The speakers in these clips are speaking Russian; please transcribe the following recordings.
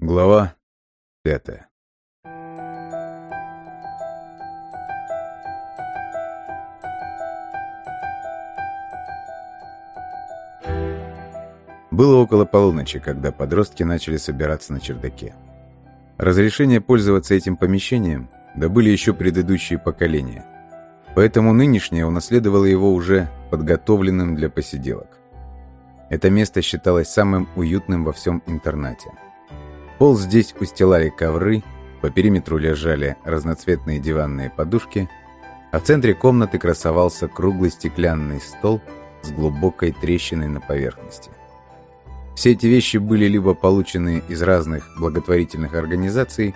Глава пятая. Было около полуночи, когда подростки начали собираться на чердаке. Разрешение пользоваться этим помещением добыли еще предыдущие поколения, поэтому нынешнее унаследовало его уже подготовленным для посиделок. Это место считалось самым уютным во всем интернате. Пол здесь устилали ковры, по периметру лежали разноцветные диванные подушки, а в центре комнаты красовался круглый стеклянный стол с глубокой трещиной на поверхности. Все эти вещи были либо получены из разных благотворительных организаций,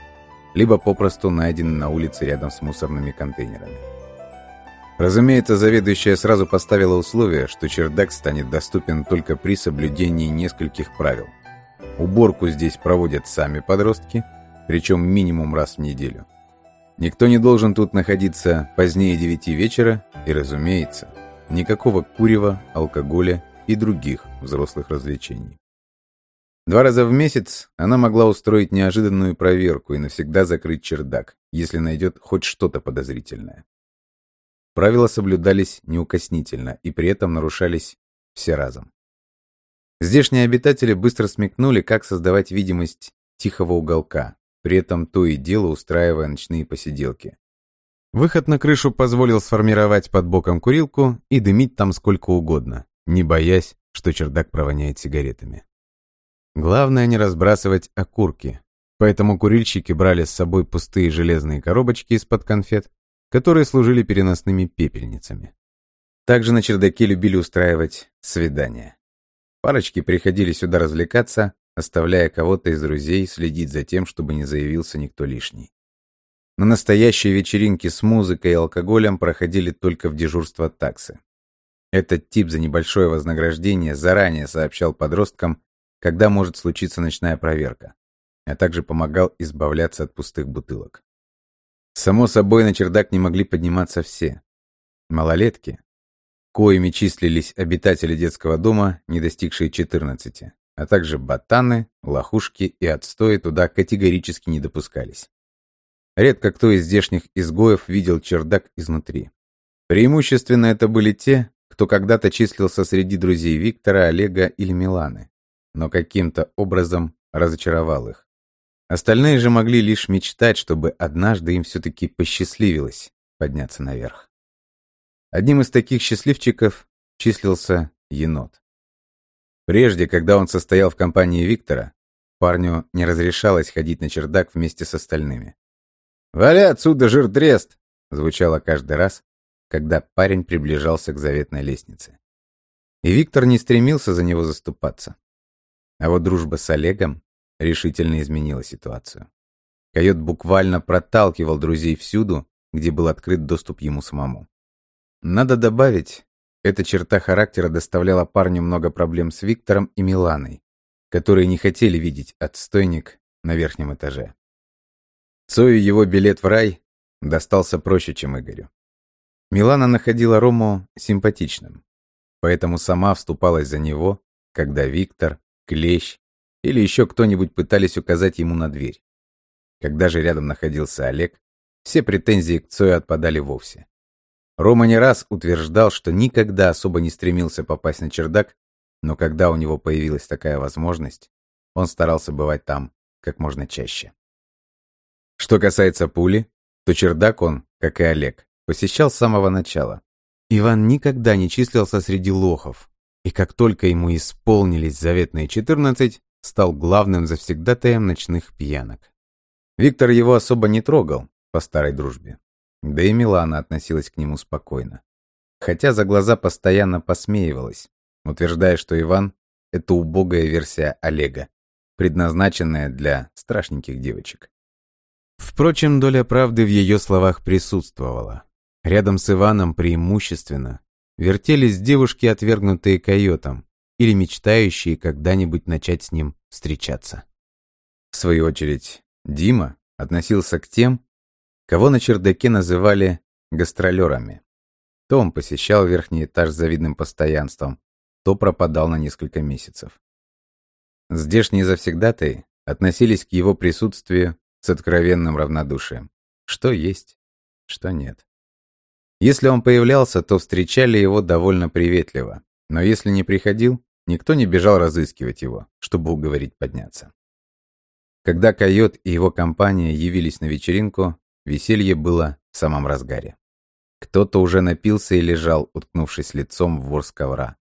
либо попросту найдены на улице рядом с мусорными контейнерами. Разумеется, заведующая сразу поставила условие, что чердак станет доступен только при соблюдении нескольких правил. Уборку здесь проводят сами подростки, причем минимум раз в неделю. Никто не должен тут находиться позднее 9 вечера и, разумеется, никакого курева, алкоголя и других взрослых развлечений. Два раза в месяц она могла устроить неожиданную проверку и навсегда закрыть чердак, если найдет хоть что-то подозрительное. Правила соблюдались неукоснительно и при этом нарушались все разом. Здешние обитатели быстро смекнули, как создавать видимость тихого уголка, при этом то и дело устраивая ночные посиделки. Выход на крышу позволил сформировать под боком курилку и дымить там сколько угодно, не боясь, что чердак провоняет сигаретами. Главное не разбрасывать окурки, поэтому курильщики брали с собой пустые железные коробочки из-под конфет которые служили переносными пепельницами. Также на чердаке любили устраивать свидания. Парочки приходили сюда развлекаться, оставляя кого-то из друзей следить за тем, чтобы не заявился никто лишний. На настоящие вечеринки с музыкой и алкоголем проходили только в дежурство таксы. Этот тип за небольшое вознаграждение заранее сообщал подросткам, когда может случиться ночная проверка, а также помогал избавляться от пустых бутылок. Само собой, на чердак не могли подниматься все. Малолетки, коими числились обитатели детского дома, не достигшие 14, а также ботаны, лохушки и отстои туда категорически не допускались. Редко кто из здешних изгоев видел чердак изнутри. Преимущественно это были те, кто когда-то числился среди друзей Виктора, Олега или Миланы, но каким-то образом разочаровал их. Остальные же могли лишь мечтать, чтобы однажды им все-таки посчастливилось подняться наверх. Одним из таких счастливчиков числился енот. Прежде, когда он состоял в компании Виктора, парню не разрешалось ходить на чердак вместе с остальными. «Вали отсюда, жиртрест!» звучало каждый раз, когда парень приближался к заветной лестнице. И Виктор не стремился за него заступаться. А вот дружба с Олегом решительно изменила ситуацию. Койот буквально проталкивал друзей всюду, где был открыт доступ ему самому. Надо добавить, эта черта характера доставляла парню много проблем с Виктором и Миланой, которые не хотели видеть отстойник на верхнем этаже. Цою его билет в рай достался проще, чем Игорю. Милана находила Рому симпатичным, поэтому сама вступалась за него, когда Виктор, Клещ или еще кто-нибудь пытались указать ему на дверь. Когда же рядом находился Олег, все претензии к Цою отпадали вовсе. Рома не раз утверждал, что никогда особо не стремился попасть на чердак, но когда у него появилась такая возможность, он старался бывать там как можно чаще. Что касается пули, то чердак он, как и Олег, посещал с самого начала. Иван никогда не числился среди лохов, и как только ему исполнились заветные 14, стал главным завсегдатаем ночных пьянок. Виктор его особо не трогал, по старой дружбе. Да и Милана относилась к нему спокойно. Хотя за глаза постоянно посмеивалась, утверждая, что Иван — это убогая версия Олега, предназначенная для страшненьких девочек. Впрочем, доля правды в ее словах присутствовала. Рядом с Иваном преимущественно вертелись девушки, отвергнутые койотом, или мечтающие когда-нибудь начать с ним встречаться. В свою очередь, Дима относился к тем, кого на чердаке называли гастролерами. То он посещал верхний этаж с завидным постоянством, то пропадал на несколько месяцев. Здешние завсегдатые относились к его присутствию с откровенным равнодушием. Что есть, что нет. Если он появлялся, то встречали его довольно приветливо, но если не приходил, никто не бежал разыскивать его, чтобы уговорить подняться. Когда Койот и его компания явились на вечеринку, веселье было в самом разгаре. Кто-то уже напился и лежал, уткнувшись лицом в ворс ковра.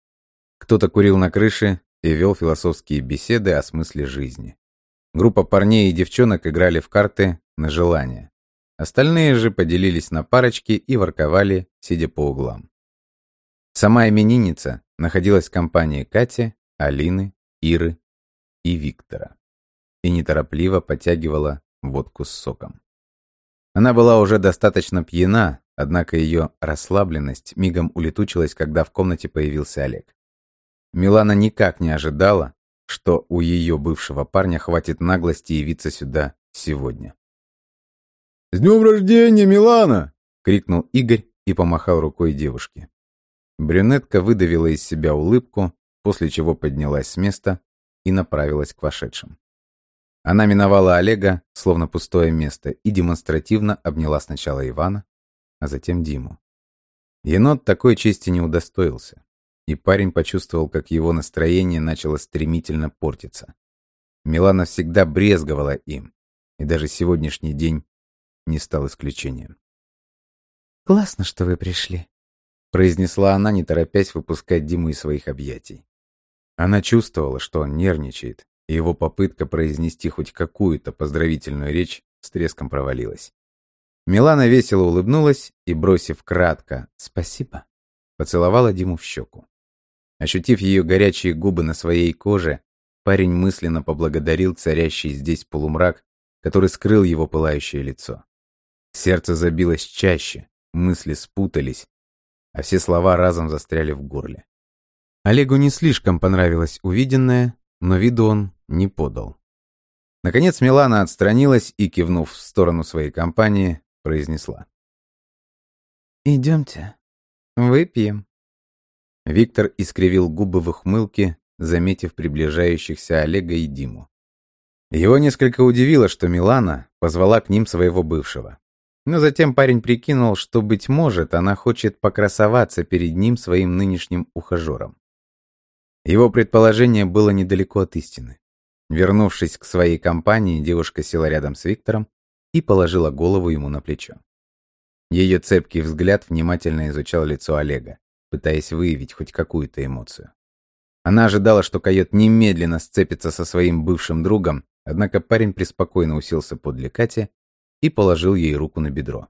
Кто-то курил на крыше и вел философские беседы о смысле жизни. Группа парней и девчонок играли в карты на желание. Остальные же поделились на парочки и ворковали, сидя по углам. Сама именинница находилась в компании Кати, Алины, Иры и Виктора и неторопливо потягивала водку с соком. Она была уже достаточно пьяна, однако ее расслабленность мигом улетучилась, когда в комнате появился Олег. Милана никак не ожидала, что у ее бывшего парня хватит наглости явиться сюда сегодня. «С днем рождения, Милана!» — крикнул Игорь и помахал рукой девушке. Брюнетка выдавила из себя улыбку, после чего поднялась с места и направилась к вошедшим. Она миновала Олега, словно пустое место, и демонстративно обняла сначала Ивана, а затем Диму. Енот такой чести не удостоился и парень почувствовал, как его настроение начало стремительно портиться. Милана всегда брезговала им, и даже сегодняшний день не стал исключением. «Классно, что вы пришли», — произнесла она, не торопясь выпускать Диму из своих объятий. Она чувствовала, что он нервничает, его попытка произнести хоть какую-то поздравительную речь с треском провалилась. Милана весело улыбнулась и, бросив кратко «спасибо», поцеловала Диму в щеку. Ощутив ее горячие губы на своей коже, парень мысленно поблагодарил царящий здесь полумрак, который скрыл его пылающее лицо. Сердце забилось чаще, мысли спутались, а все слова разом застряли в горле. Олегу не слишком понравилось увиденное, но виду он не подал. Наконец Милана отстранилась и, кивнув в сторону своей компании, произнесла. «Идемте, выпьем». Виктор искривил губы в ухмылке, заметив приближающихся Олега и Диму. Его несколько удивило, что Милана позвала к ним своего бывшего. Но затем парень прикинул, что, быть может, она хочет покрасоваться перед ним своим нынешним ухажером. Его предположение было недалеко от истины. Вернувшись к своей компании, девушка села рядом с Виктором и положила голову ему на плечо. Ее цепкий взгляд внимательно изучал лицо Олега пытаясь выявить хоть какую-то эмоцию. Она ожидала, что койот немедленно сцепится со своим бывшим другом, однако парень преспокойно уселся подле Кати и положил ей руку на бедро.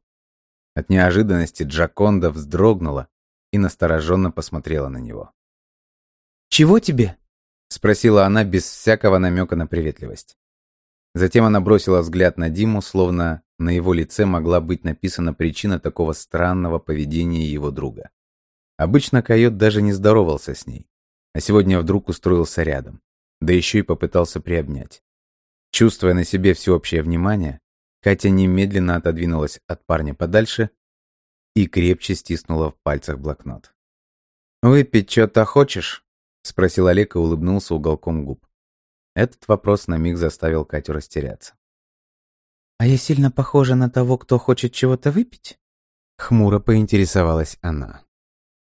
От неожиданности Джаконда вздрогнула и настороженно посмотрела на него. «Чего тебе?» — спросила она без всякого намека на приветливость. Затем она бросила взгляд на Диму, словно на его лице могла быть написана причина такого странного поведения его друга. Обычно койот даже не здоровался с ней, а сегодня вдруг устроился рядом, да еще и попытался приобнять. Чувствуя на себе всеобщее внимание, Катя немедленно отодвинулась от парня подальше и крепче стиснула в пальцах блокнот. «Выпить что-то хочешь?» — спросил Олег и улыбнулся уголком губ. Этот вопрос на миг заставил Катю растеряться. «А я сильно похожа на того, кто хочет чего-то выпить?» Хмуро поинтересовалась она.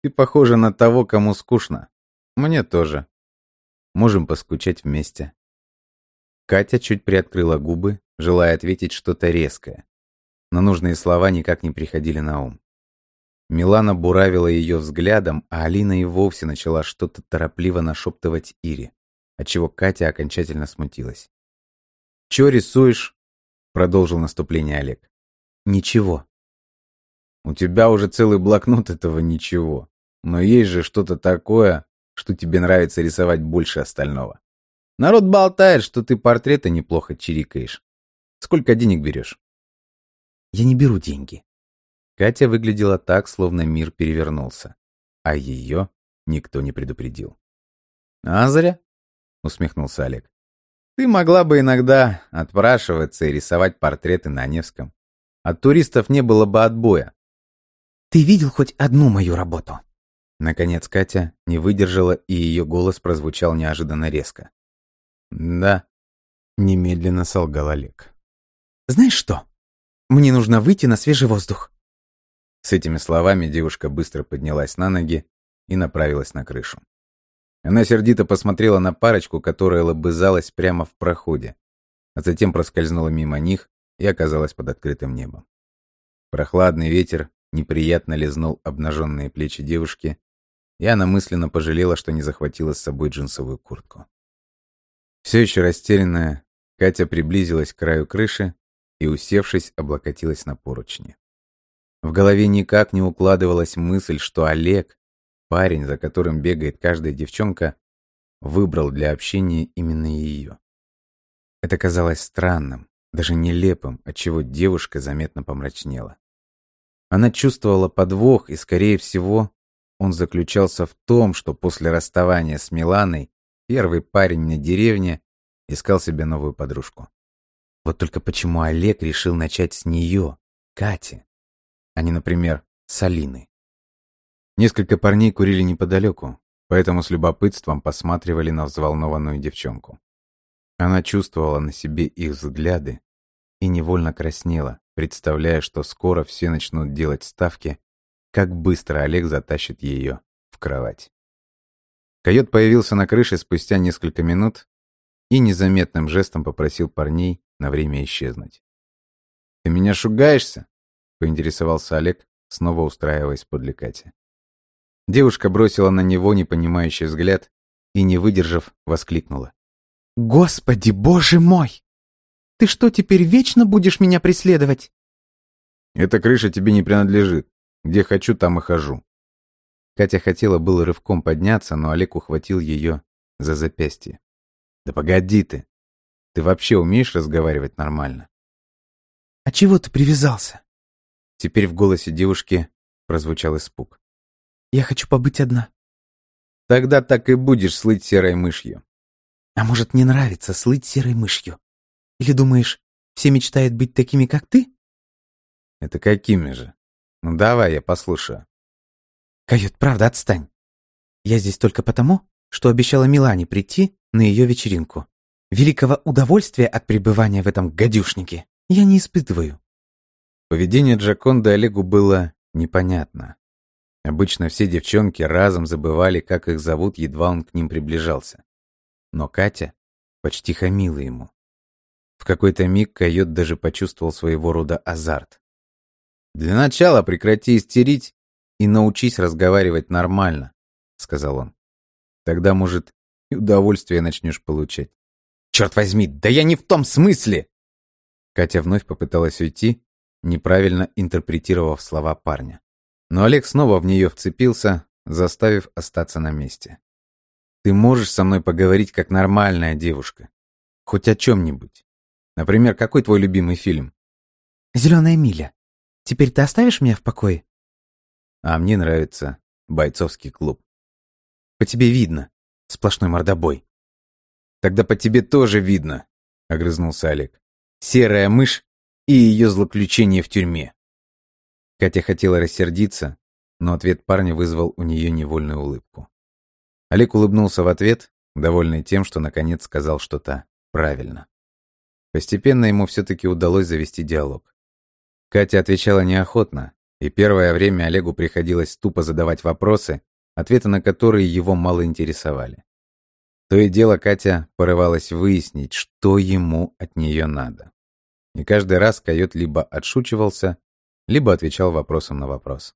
Ты похожа на того, кому скучно. Мне тоже. Можем поскучать вместе. Катя чуть приоткрыла губы, желая ответить что-то резкое. Но нужные слова никак не приходили на ум. Милана буравила ее взглядом, а Алина и вовсе начала что-то торопливо нашептывать Ире, отчего Катя окончательно смутилась. «Чё рисуешь?» — продолжил наступление Олег. «Ничего». «У тебя уже целый блокнот этого ничего. Но есть же что-то такое, что тебе нравится рисовать больше остального. Народ болтает, что ты портреты неплохо чирикаешь. Сколько денег берешь? Я не беру деньги. Катя выглядела так, словно мир перевернулся, а ее никто не предупредил. А зря, усмехнулся Олег. Ты могла бы иногда отпрашиваться и рисовать портреты на Невском. От туристов не было бы отбоя. Ты видел хоть одну мою работу? Наконец Катя не выдержала, и ее голос прозвучал неожиданно резко. «Да». Немедленно солгал Олег. «Знаешь что? Мне нужно выйти на свежий воздух». С этими словами девушка быстро поднялась на ноги и направилась на крышу. Она сердито посмотрела на парочку, которая лобызалась прямо в проходе, а затем проскользнула мимо них и оказалась под открытым небом. Прохладный ветер неприятно лизнул обнаженные плечи девушки, и она мысленно пожалела, что не захватила с собой джинсовую куртку. Все еще растерянная, Катя приблизилась к краю крыши и, усевшись, облокотилась на поручни. В голове никак не укладывалась мысль, что Олег, парень, за которым бегает каждая девчонка, выбрал для общения именно ее. Это казалось странным, даже нелепым, отчего девушка заметно помрачнела. Она чувствовала подвох, и, скорее всего, он заключался в том, что после расставания с Миланой первый парень на деревне искал себе новую подружку. Вот только почему Олег решил начать с нее, Кати, а не, например, с Алины? Несколько парней курили неподалеку, поэтому с любопытством посматривали на взволнованную девчонку. Она чувствовала на себе их взгляды и невольно краснела, представляя, что скоро все начнут делать ставки, как быстро Олег затащит ее в кровать. Койот появился на крыше спустя несколько минут и незаметным жестом попросил парней на время исчезнуть. «Ты меня шугаешься?» — поинтересовался Олег, снова устраиваясь подле Кати. Девушка бросила на него непонимающий взгляд и, не выдержав, воскликнула. «Господи, боже мой! Ты что, теперь вечно будешь меня преследовать?» «Эта крыша тебе не принадлежит. Где хочу, там и хожу». Катя хотела было рывком подняться, но Олег ухватил ее за запястье. «Да погоди ты! Ты вообще умеешь разговаривать нормально?» «А чего ты привязался?» Теперь в голосе девушки прозвучал испуг. «Я хочу побыть одна». «Тогда так и будешь слыть серой мышью». «А может, не нравится слыть серой мышью?» Или думаешь, все мечтают быть такими, как ты? Это какими же? Ну давай, я послушаю. Койот, правда, отстань. Я здесь только потому, что обещала Милане прийти на ее вечеринку. Великого удовольствия от пребывания в этом гадюшнике я не испытываю. Поведение Джаконда Олегу было непонятно. Обычно все девчонки разом забывали, как их зовут, едва он к ним приближался. Но Катя почти хамила ему. В какой-то миг койот даже почувствовал своего рода азарт. «Для начала прекрати истерить и научись разговаривать нормально», — сказал он. «Тогда, может, и удовольствие начнешь получать». «Черт возьми, да я не в том смысле!» Катя вновь попыталась уйти, неправильно интерпретировав слова парня. Но Олег снова в нее вцепился, заставив остаться на месте. «Ты можешь со мной поговорить как нормальная девушка? Хоть о чем-нибудь?» Например, какой твой любимый фильм? «Зеленая миля. Теперь ты оставишь меня в покое?» А мне нравится бойцовский клуб. По тебе видно. Сплошной мордобой. Тогда по тебе тоже видно, огрызнулся Олег. Серая мышь и ее злоключение в тюрьме. Катя хотела рассердиться, но ответ парня вызвал у нее невольную улыбку. Олег улыбнулся в ответ, довольный тем, что наконец сказал что-то правильно. Постепенно ему все-таки удалось завести диалог. Катя отвечала неохотно, и первое время Олегу приходилось тупо задавать вопросы, ответы на которые его мало интересовали. То и дело Катя порывалась выяснить, что ему от нее надо. И каждый раз койот либо отшучивался, либо отвечал вопросом на вопрос.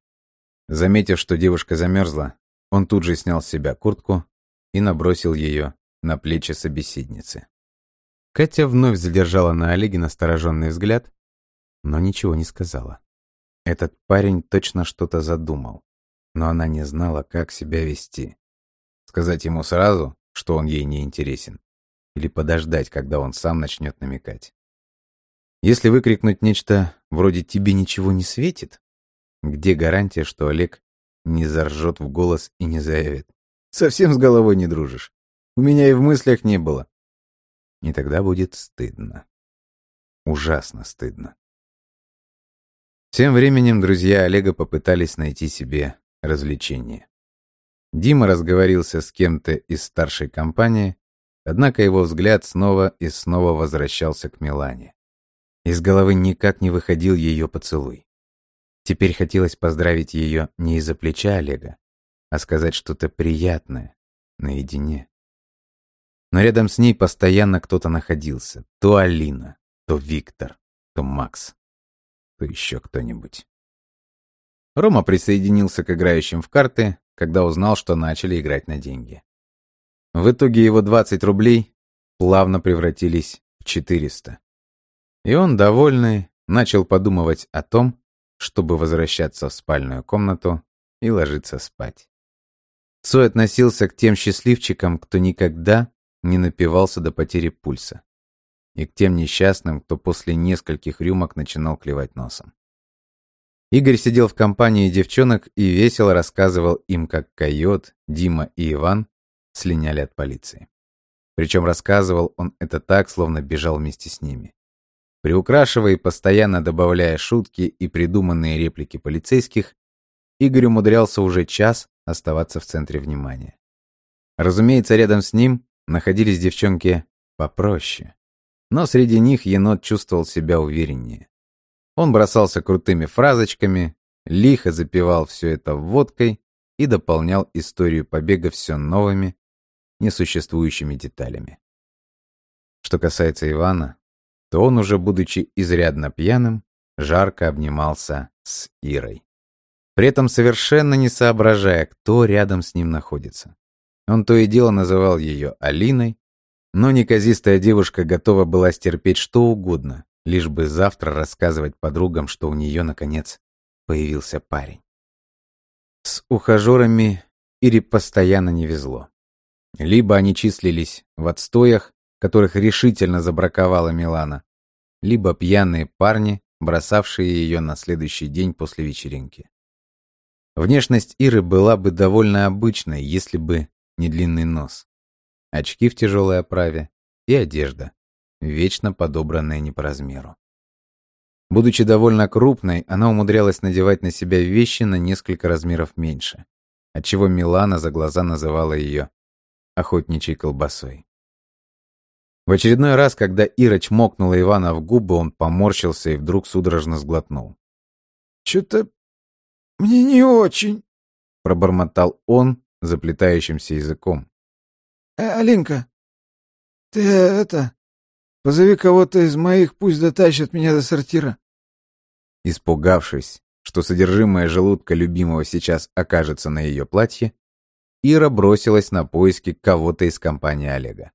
Заметив, что девушка замерзла, он тут же снял с себя куртку и набросил ее на плечи собеседницы. Катя вновь задержала на Олеге настороженный взгляд, но ничего не сказала. Этот парень точно что-то задумал, но она не знала, как себя вести. Сказать ему сразу, что он ей не интересен, или подождать, когда он сам начнет намекать. Если выкрикнуть нечто вроде «тебе ничего не светит», где гарантия, что Олег не заржет в голос и не заявит «совсем с головой не дружишь? У меня и в мыслях не было. И тогда будет стыдно. Ужасно стыдно. Тем временем друзья Олега попытались найти себе развлечение. Дима разговорился с кем-то из старшей компании, Однако его взгляд снова и снова возвращался к Милане. Из головы никак не выходил ее поцелуй. Теперь хотелось поздравить ее не из-за плеча Олега, а сказать что-то приятное, наедине. Но рядом с ней постоянно кто-то находился. То Алина, то Виктор, то Макс, то еще кто-нибудь. Рома присоединился к играющим в карты, когда узнал, что начали играть на деньги. В итоге его 20 рублей плавно превратились в 400. И он, довольный, начал подумывать о том, чтобы возвращаться в спальную комнату и ложиться спать. Цой относился к тем счастливчикам, кто никогда не напивался до потери пульса, и к тем несчастным, кто после нескольких рюмок начинал клевать носом. Игорь сидел в компании девчонок и весело рассказывал им, как Койот, Дима и Иван слиняли от полиции. Причем рассказывал он это так, словно бежал вместе с ними. Приукрашивая и постоянно добавляя шутки и придуманные реплики полицейских, Игорь умудрялся уже час оставаться в центре внимания. Разумеется, рядом с ним находились девчонки попроще. Но среди них енот чувствовал себя увереннее. Он бросался крутыми фразочками, лихо запивал все это водкой и дополнял историю побега все новыми, несуществующими деталями. Что касается Ивана, то он уже, будучи изрядно пьяным, жарко обнимался с Ирой. При этом совершенно не соображая, кто рядом с ним находится. Он то и дело называл ее Алиной, но неказистая девушка готова была стерпеть что угодно, лишь бы завтра рассказывать подругам, что у нее, наконец, появился парень. С ухажерами Ире постоянно не везло. Либо они числились в отстоях, которых решительно забраковала Милана, либо пьяные парни, бросавшие ее на следующий день после вечеринки. Внешность Иры была бы довольно обычной, если бы не длинный нос, очки в тяжелой оправе и одежда, вечно подобранная не по размеру. Будучи довольно крупной, она умудрялась надевать на себя вещи на несколько размеров меньше, отчего Милана за глаза называла ее охотничьей колбасой. В очередной раз, когда Ира чмокнула Ивана в губы, он поморщился и вдруг судорожно сглотнул. «Чё-то мне не очень», — пробормотал он заплетающимся языком. «Э, «Алинка, ты это... Позови кого-то из моих, пусть дотащат меня до сортира». Испугавшись, что содержимое желудка любимого сейчас окажется на ее платье, Ира бросилась на поиски кого-то из компании Олега.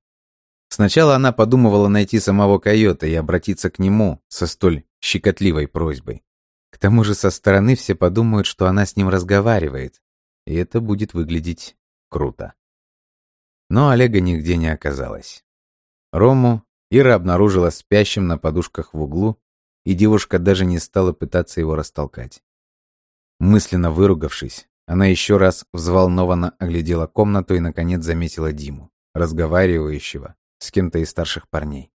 Сначала она подумывала найти самого койота и обратиться к нему со столь щекотливой просьбой. К тому же со стороны все подумают, что она с ним разговаривает, и это будет выглядеть круто. Но Олега нигде не оказалось. Рому Ира обнаружила спящим на подушках в углу, и девушка даже не стала пытаться его растолкать. Мысленно выругавшись, она еще раз взволнованно оглядела комнату и, наконец, заметила Диму, разговаривающего с кем-то из старших парней.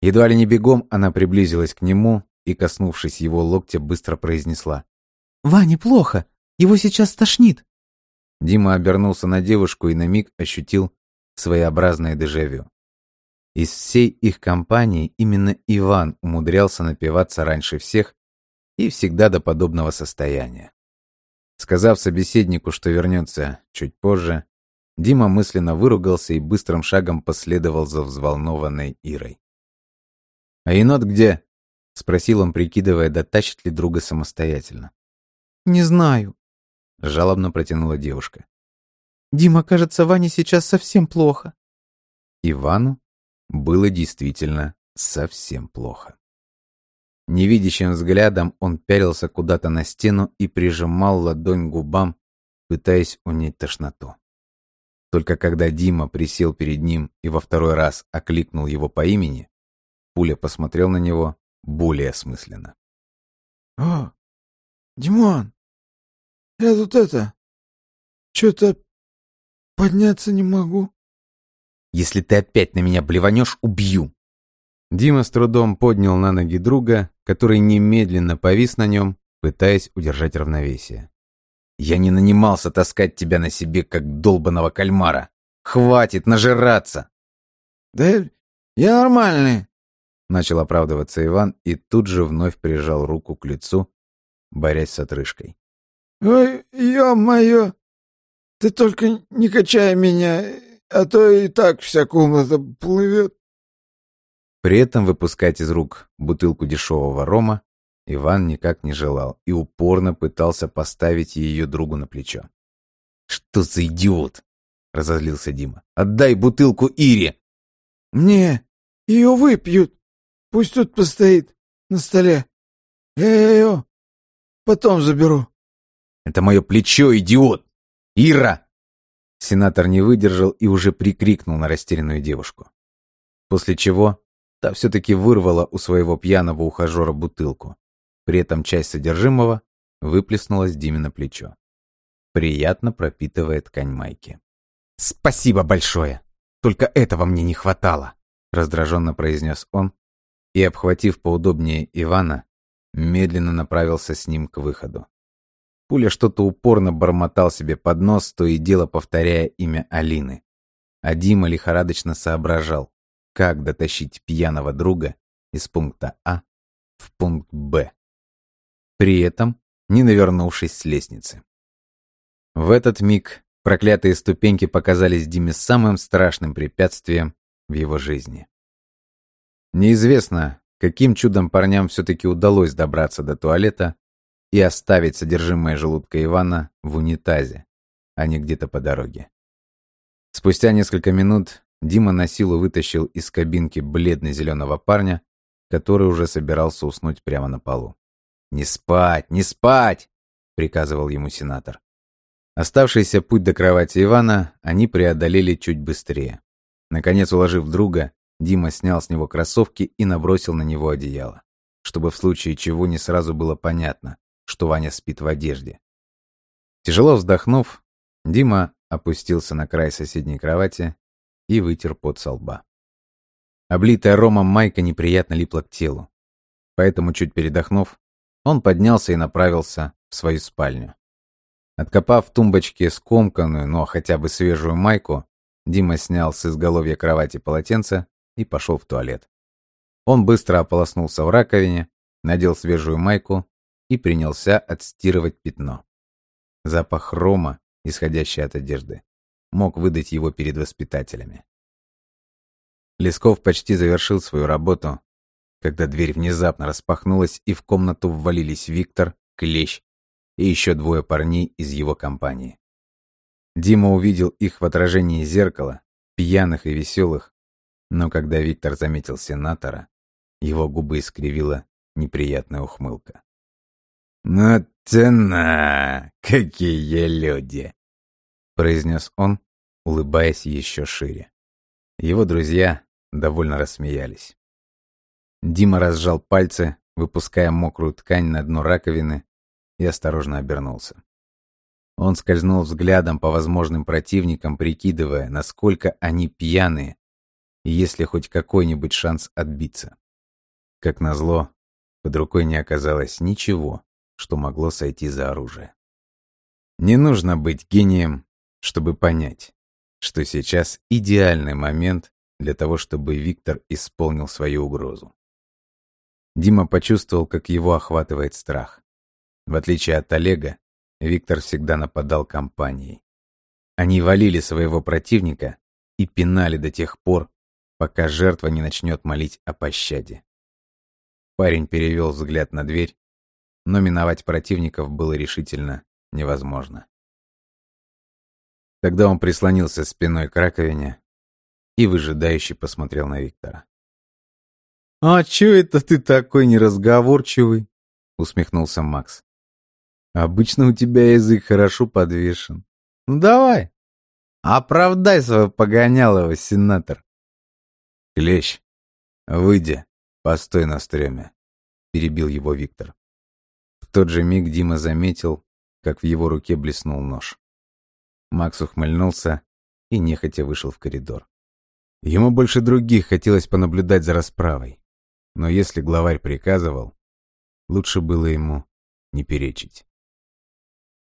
Едва ли не бегом она приблизилась к нему и, коснувшись его локтя, быстро произнесла. «Ване плохо! Его сейчас тошнит!» Дима обернулся на девушку и на миг ощутил своеобразное дежавю. Из всей их компании именно Иван умудрялся напиваться раньше всех и всегда до подобного состояния. Сказав собеседнику, что вернется чуть позже, Дима мысленно выругался и быстрым шагом последовал за взволнованной Ирой. «А енот где?» — спросил он, прикидывая, дотащит ли друга самостоятельно. «Не знаю», — жалобно протянула девушка. «Дима, кажется, Ване сейчас совсем плохо». Ивану было действительно совсем плохо. Невидящим взглядом он пялился куда-то на стену и прижимал ладонь к губам, пытаясь унять тошноту. Только когда Дима присел перед ним и во второй раз окликнул его по имени, Пуля посмотрел на него более осмысленно. «О, Димон, я тут это... Что-то подняться не могу». «Если ты опять на меня блеванешь, убью!» Дима с трудом поднял на ноги друга, который немедленно повис на нем, пытаясь удержать равновесие. «Я не нанимался таскать тебя на себе, как долбаного кальмара. Хватит нажираться! Да я нормальный. Начал оправдываться Иван и тут же вновь прижал руку к лицу, борясь с отрыжкой. Ой, ё-моё! Ты только не качай меня, а то и так вся комната плывет. При этом выпускать из рук бутылку дешевого рома Иван никак не желал и упорно пытался поставить ее другу на плечо. «Что за идиот?» — разозлился Дима. «Отдай бутылку Ире!» «Не, ее выпьют. Пусть тут постоит на столе. Я ее потом заберу». «Это мое плечо, идиот! Ира!» Сенатор не выдержал и уже прикрикнул на растерянную девушку. После чего Та все-таки вырвала у своего пьяного ухажера бутылку. При этом часть содержимого выплеснулась Диме на плечо. Приятно пропитывая ткань майки. «Спасибо большое! Только этого мне не хватало!» раздраженно произнес он и, обхватив поудобнее Ивана, медленно направился с ним к выходу. Пуля что-то упорно бормотал себе под нос, то и дело повторяя имя Алины. А Дима лихорадочно соображал, как дотащить пьяного друга из пункта А в пункт Б, при этом не навернувшись с лестницы. В этот миг проклятые ступеньки показались Диме самым страшным препятствием в его жизни. Неизвестно, каким чудом парням все-таки удалось добраться до туалета и оставить содержимое желудка Ивана в унитазе, а не где-то по дороге. Спустя несколько минут Дима на силу вытащил из кабинки бледно-зеленого парня, который уже собирался уснуть прямо на полу. «Не спать, не спать!» — приказывал ему сенатор. Оставшийся путь до кровати Ивана они преодолели чуть быстрее. Наконец, уложив друга, Дима снял с него кроссовки и набросил на него одеяло, чтобы в случае чего не сразу было понятно, что Ваня спит в одежде. Тяжело вздохнув, Дима опустился на край соседней кровати и вытер пот со лба. Облитая ромом майка неприятно липла к телу. Поэтому, чуть передохнув, он поднялся и направился в свою спальню. Откопав в тумбочке скомканную, но хотя бы свежую майку, Дима снял с изголовья кровати полотенце и пошел в туалет. Он быстро ополоснулся в раковине, надел свежую майку и принялся отстирывать пятно. Запах рома, исходящий от одежды, мог выдать его перед воспитателями. Лесков почти завершил свою работу, когда дверь внезапно распахнулась, и в комнату ввалились Виктор, Клещ и еще двое парней из его компании. Дима увидел их в отражении зеркала, пьяных и веселых, но когда Виктор заметил сенатора, его губы искривила неприятная ухмылка. «Ну ты какие люди!» — произнес он, улыбаясь еще шире. Его друзья довольно рассмеялись. Дима разжал пальцы, выпуская мокрую ткань на дно раковины, и осторожно обернулся. Он скользнул взглядом по возможным противникам, прикидывая, насколько они пьяные, и есть ли хоть какой-нибудь шанс отбиться. Как назло, под рукой не оказалось ничего, что могло сойти за оружие. Не нужно быть гением, чтобы понять, что сейчас идеальный момент для того, чтобы Виктор исполнил свою угрозу. Дима почувствовал, как его охватывает страх. В отличие от Олега, Виктор всегда нападал компанией. Они валили своего противника и пинали до тех пор, пока жертва не начнет молить о пощаде. Парень перевел взгляд на дверь, но миновать противников было решительно невозможно. Тогда он прислонился спиной к раковине и выжидающе посмотрел на Виктора. «А чё это ты такой неразговорчивый?» — усмехнулся Макс. «Обычно у тебя язык хорошо подвешен. Ну давай, оправдай своего погонялого, сенатор». «Клещ, выйди, постой на стреме», — перебил его Виктор. В тот же миг Дима заметил, как в его руке блеснул нож. Макс ухмыльнулся и нехотя вышел в коридор. Ему больше других хотелось понаблюдать за расправой. Но если главарь приказывал, лучше было ему не перечить.